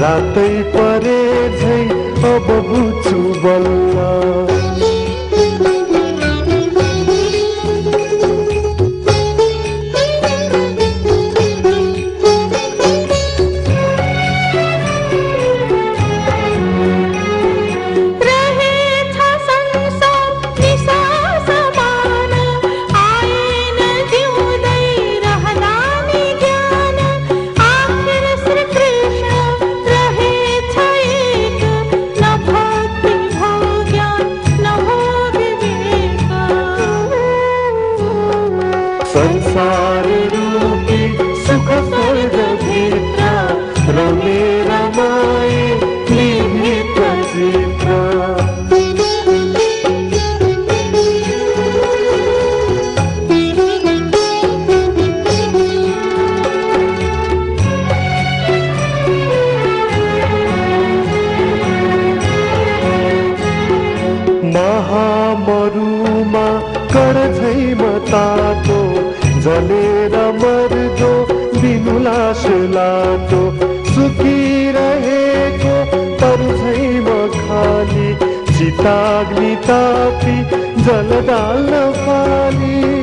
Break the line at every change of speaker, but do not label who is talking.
रातै परे झै अब बुझ्छु बल्ल।
संसार
रूपी सुख स्वर्ग भित्र रमेर माए महामरुमा कर जनेरा मर जो बिनु लाश लाटो सुखी रहेको परझैम खाली सीताग्नि तापी, जल डाल पाली